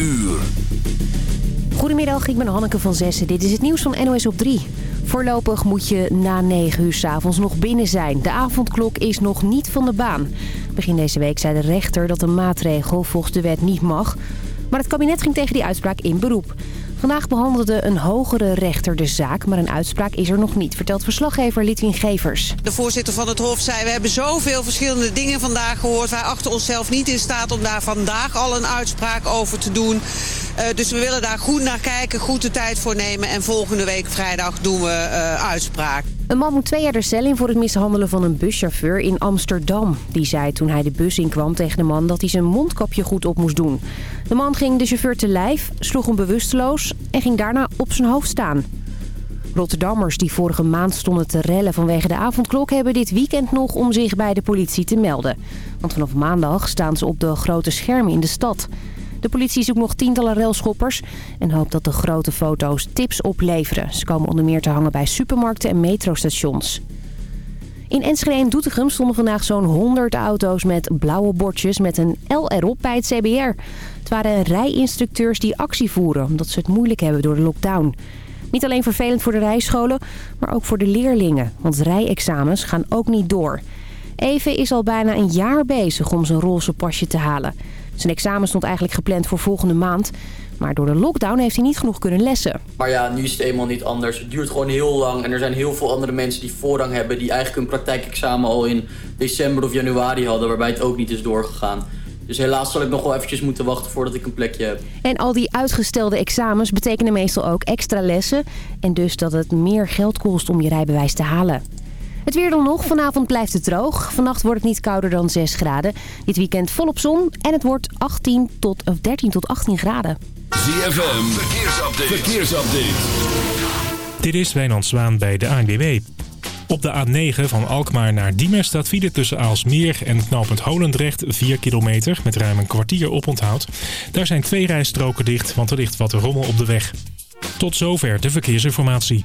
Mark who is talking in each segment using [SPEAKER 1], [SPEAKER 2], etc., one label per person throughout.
[SPEAKER 1] uur.
[SPEAKER 2] Goedemiddag, ik ben Hanneke van Zessen. Dit is het nieuws van NOS op 3. Voorlopig moet je na 9 uur s avonds nog binnen zijn. De avondklok is nog niet van de baan. Begin deze week zei de rechter dat een maatregel volgens de wet niet mag. Maar het kabinet ging tegen die uitspraak in beroep. Vandaag behandelde een hogere rechter de zaak, maar een uitspraak is er nog niet, vertelt verslaggever Litwin Gevers.
[SPEAKER 3] De voorzitter van het Hof zei, we hebben zoveel verschillende dingen vandaag gehoord. Wij achten onszelf niet in staat om daar vandaag al een uitspraak over te doen. Uh, dus we willen daar goed naar kijken, goed de tijd voor nemen. En volgende week vrijdag doen we uh, uitspraak.
[SPEAKER 2] Een man moet twee jaar de cel in voor het mishandelen van een buschauffeur in Amsterdam. Die zei toen hij de bus inkwam tegen de man dat hij zijn mondkapje goed op moest doen. De man ging de chauffeur te lijf, sloeg hem bewusteloos en ging daarna op zijn hoofd staan. Rotterdammers die vorige maand stonden te rellen vanwege de avondklok... hebben dit weekend nog om zich bij de politie te melden. Want vanaf maandag staan ze op de grote schermen in de stad. De politie zoekt nog tientallen railschoppers en hoopt dat de grote foto's tips opleveren. Ze komen onder meer te hangen bij supermarkten en metrostations. In Enschede en Doetinchem stonden vandaag zo'n 100 auto's met blauwe bordjes met een L erop bij het CBR. Het waren rijinstructeurs die actie voeren omdat ze het moeilijk hebben door de lockdown. Niet alleen vervelend voor de rijscholen, maar ook voor de leerlingen, want rijexamens gaan ook niet door. Even is al bijna een jaar bezig om zijn roze pasje te halen. Zijn examen stond eigenlijk gepland voor volgende maand. Maar door de lockdown heeft hij niet genoeg kunnen lessen.
[SPEAKER 4] Maar ja, nu is het eenmaal niet anders. Het duurt gewoon heel lang. En er zijn heel veel andere mensen die voorrang hebben... die eigenlijk hun praktijkexamen al in december of januari hadden... waarbij het ook niet is doorgegaan. Dus helaas zal ik nog wel eventjes moeten wachten voordat ik een plekje heb.
[SPEAKER 2] En al die uitgestelde examens betekenen meestal ook extra lessen. En dus dat het meer geld kost om je rijbewijs te halen. Het weer dan nog. Vanavond blijft het droog. Vannacht wordt het niet kouder dan 6 graden. Dit weekend volop zon en het wordt 18 tot, of 13 tot 18 graden.
[SPEAKER 1] ZFM, verkeersupdate. verkeersupdate.
[SPEAKER 5] Dit is Wijnand Zwaan bij de ANWB. Op de A9 van Alkmaar naar Diemen staat file tussen Aalsmeer en knooppunt Holendrecht 4 kilometer met ruim een kwartier oponthoud. Daar zijn twee rijstroken dicht, want er ligt wat rommel op de weg. Tot zover de verkeersinformatie.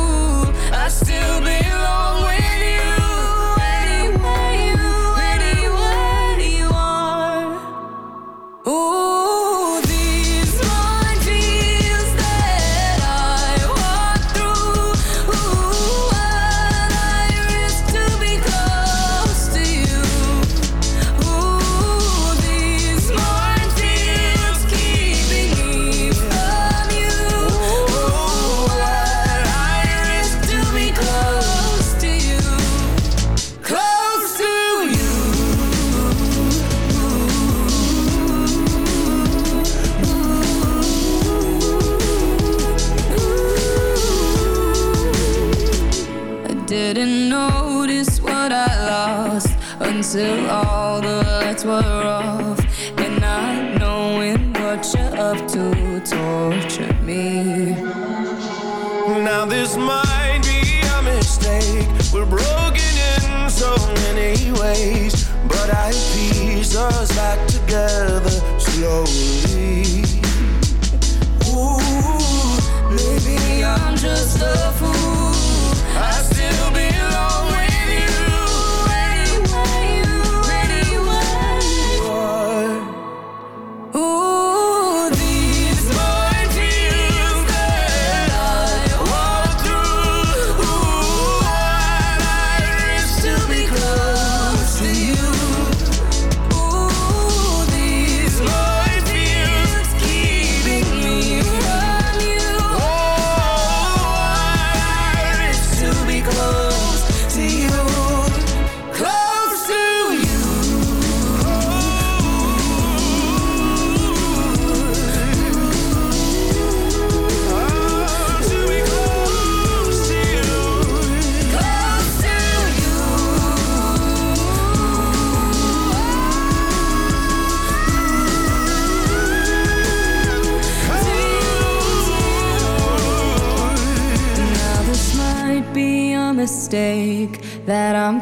[SPEAKER 6] Still belong
[SPEAKER 7] girl.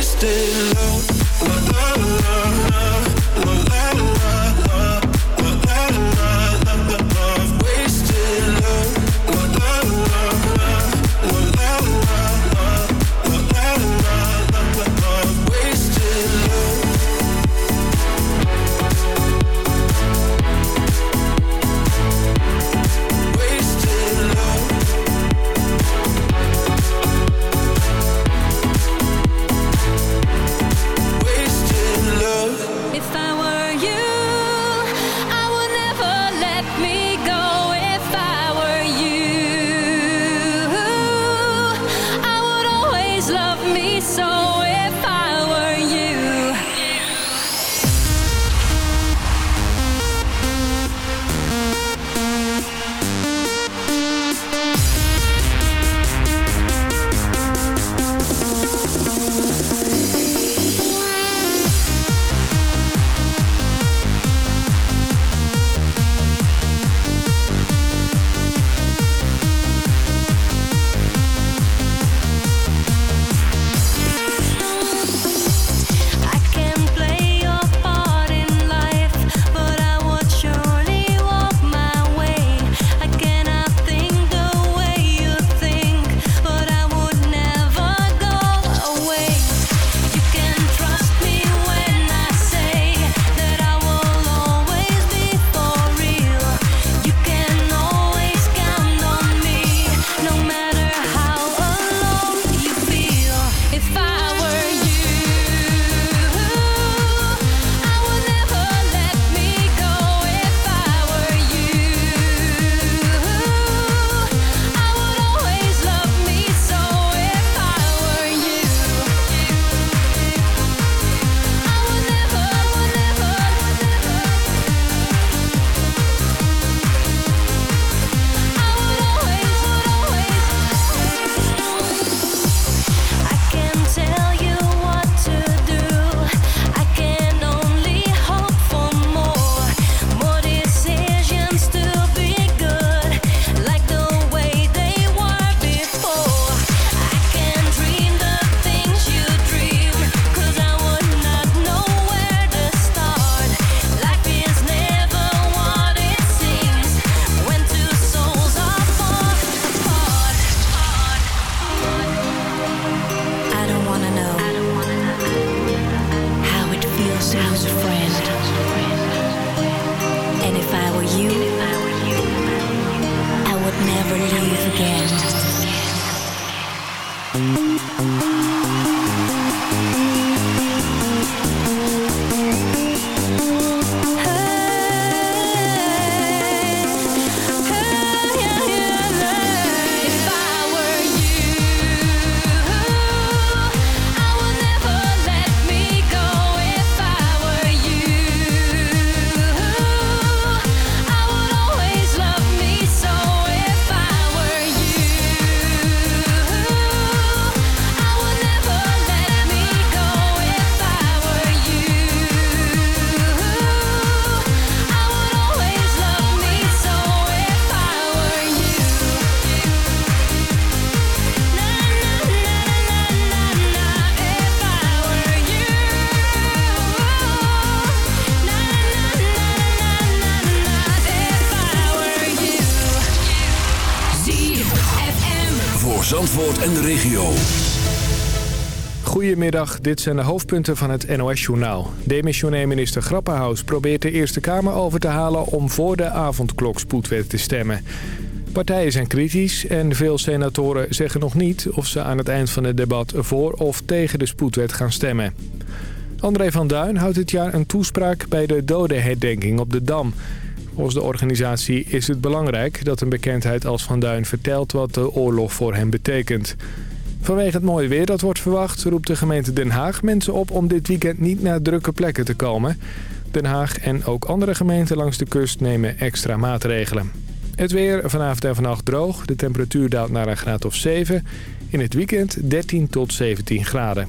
[SPEAKER 7] wasted love.
[SPEAKER 8] Dit zijn de hoofdpunten van het NOS-journaal. Demissionair minister Grapperhaus probeert de Eerste Kamer over te halen... om voor de avondklokspoedwet te stemmen. Partijen zijn kritisch en veel senatoren zeggen nog niet... of ze aan het eind van het debat voor of tegen de spoedwet gaan stemmen. André van Duin houdt dit jaar een toespraak bij de dodenherdenking op de Dam... Volgens de organisatie is het belangrijk dat een bekendheid als Van Duin vertelt wat de oorlog voor hem betekent. Vanwege het mooie weer dat wordt verwacht roept de gemeente Den Haag mensen op om dit weekend niet naar drukke plekken te komen. Den Haag en ook andere gemeenten langs de kust nemen extra maatregelen. Het weer vanavond en vannacht droog. De temperatuur daalt naar een graad of 7. In het weekend 13 tot 17 graden.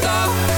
[SPEAKER 6] zet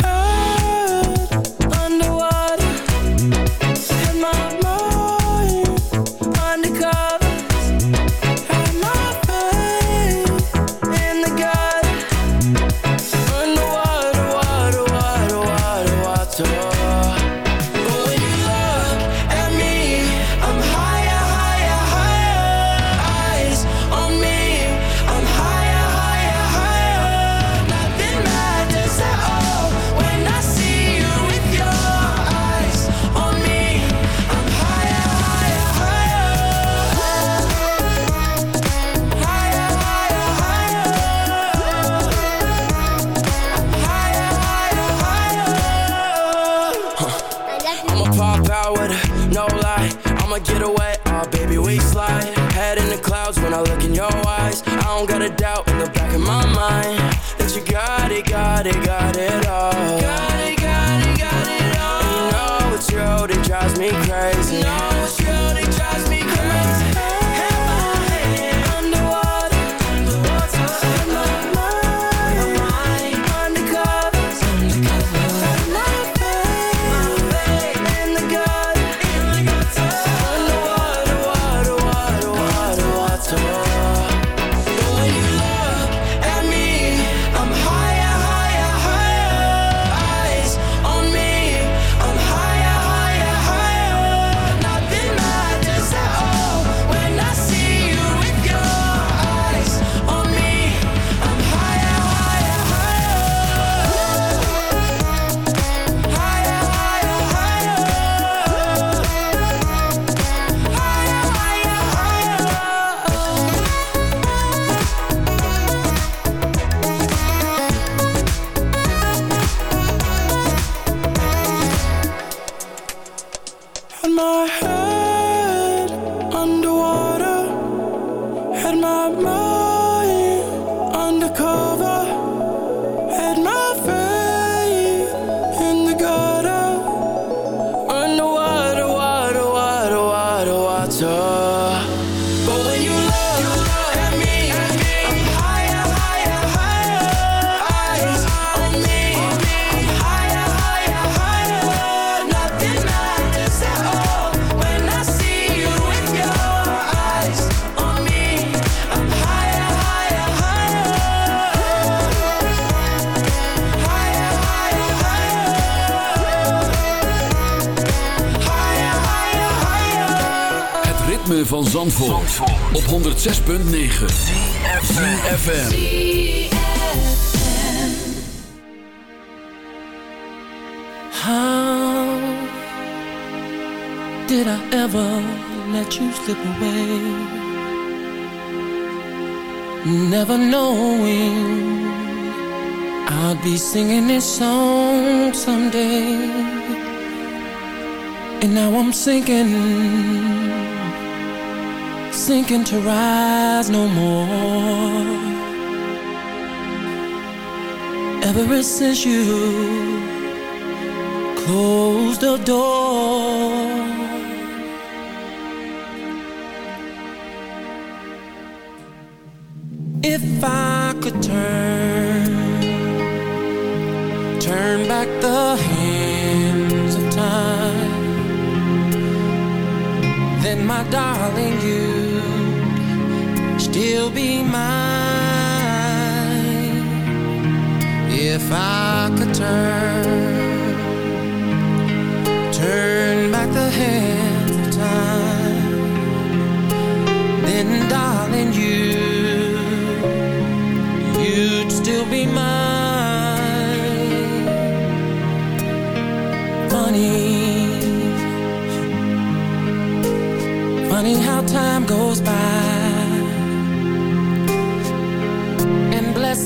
[SPEAKER 7] don't got a doubt in the back of my mind that you got it, got it, got it all. Got it, got it, got it all. You know it's true, it drives me crazy. You know
[SPEAKER 1] 106.9 FM.
[SPEAKER 9] How did I ever let you slip away? Never knowing I'd be singing this song someday. And now I'm sinking, sinking to rise no more. Ever since you closed the door. If I could turn, turn back the hands of time, then my darling, you'd still be mine. If I could turn, turn back the hands of time, then darling, you, you'd still be mine. Funny, funny how time goes by,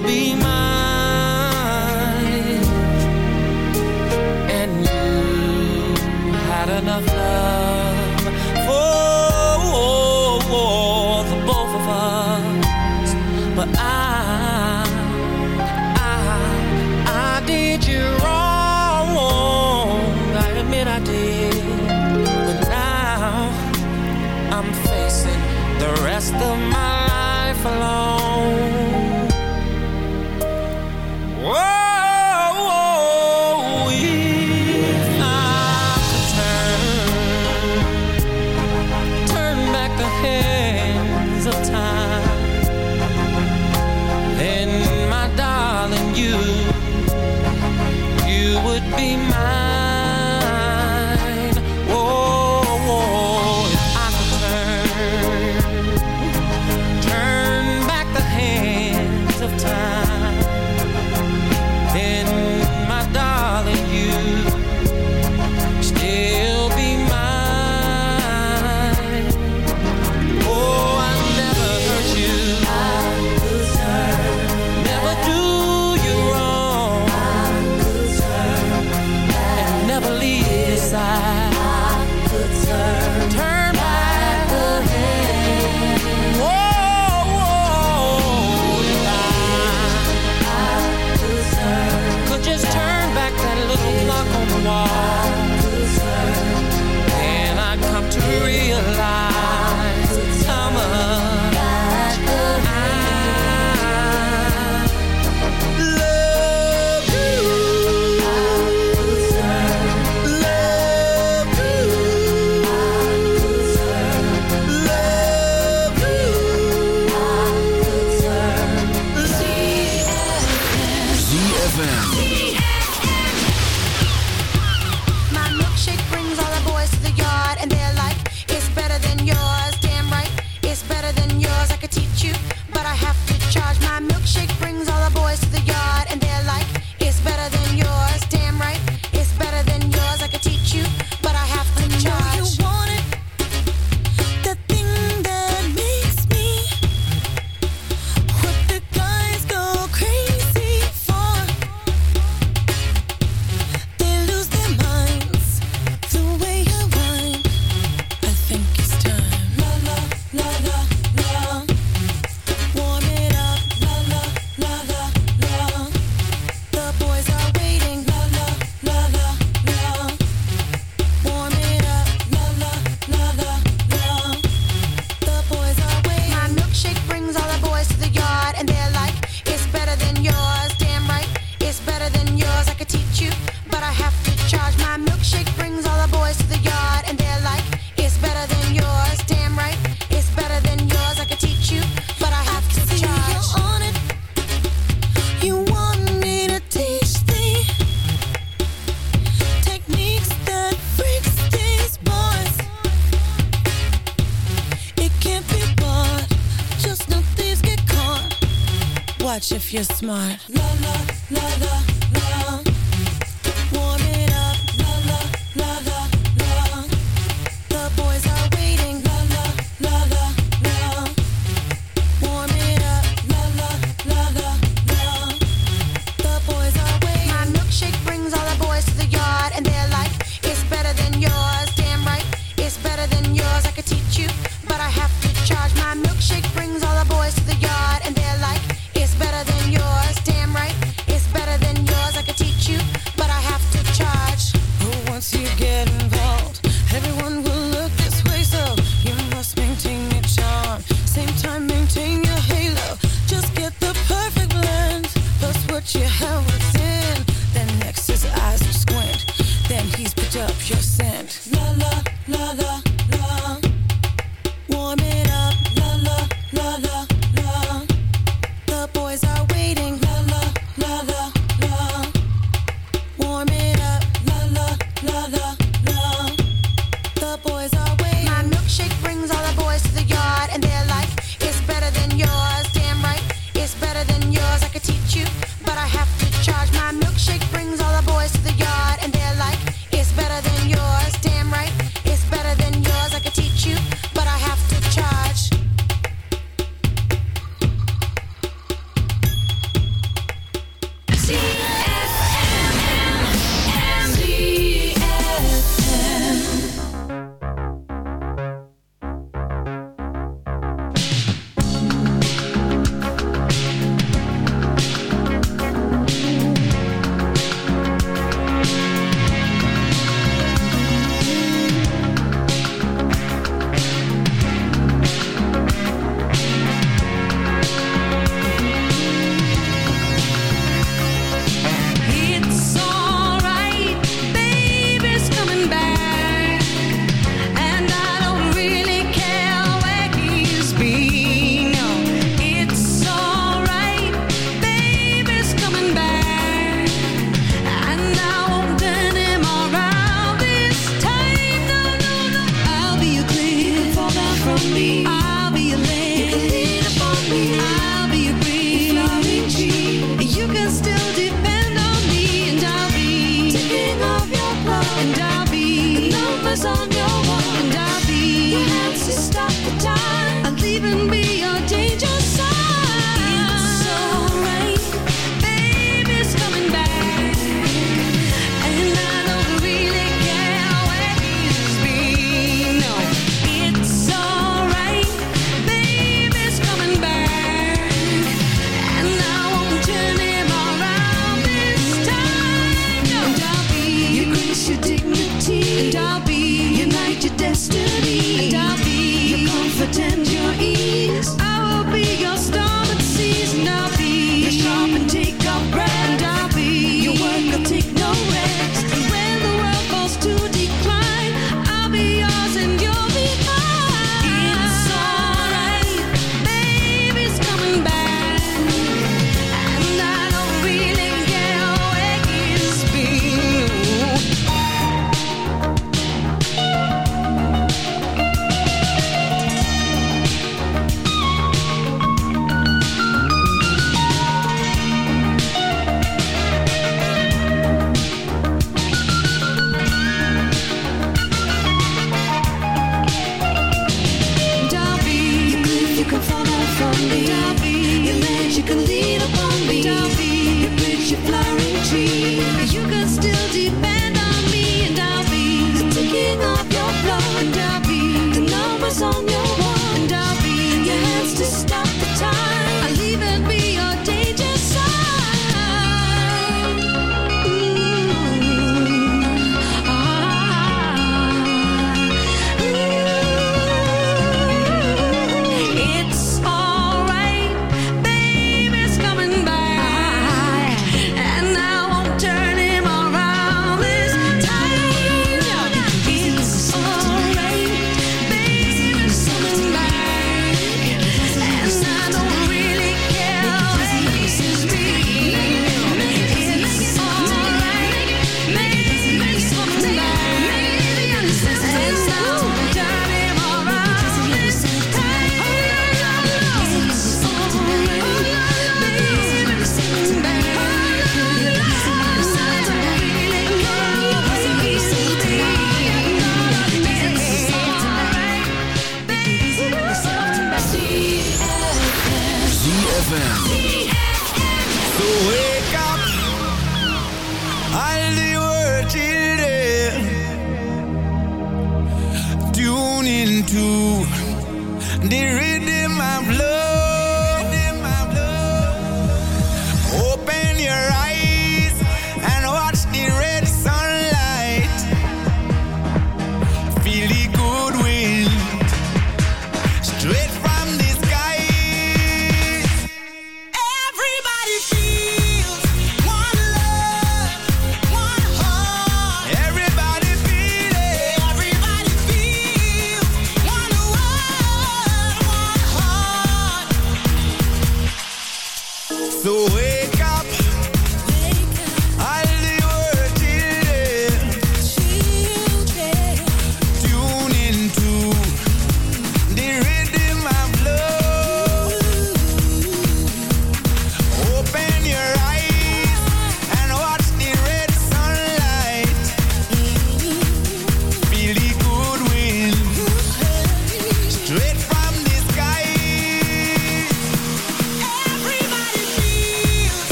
[SPEAKER 9] Still be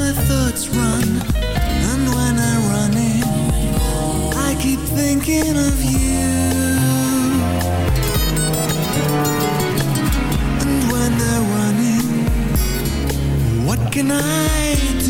[SPEAKER 9] my
[SPEAKER 10] thoughts run And
[SPEAKER 11] when I run in I keep thinking of you And when they're running What can I do?